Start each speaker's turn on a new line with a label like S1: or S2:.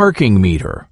S1: parking meter.